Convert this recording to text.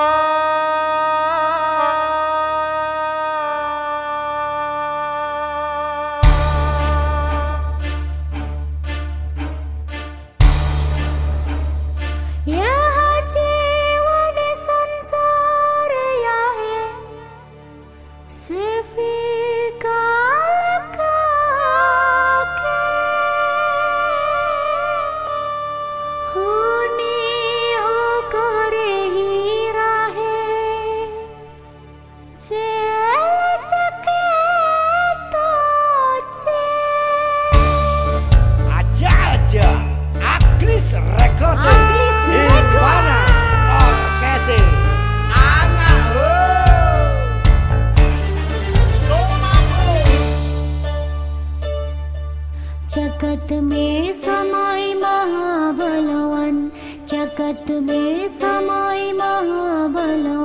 Oh! जगत में समय महाबलोन् जगत में समय महाबलो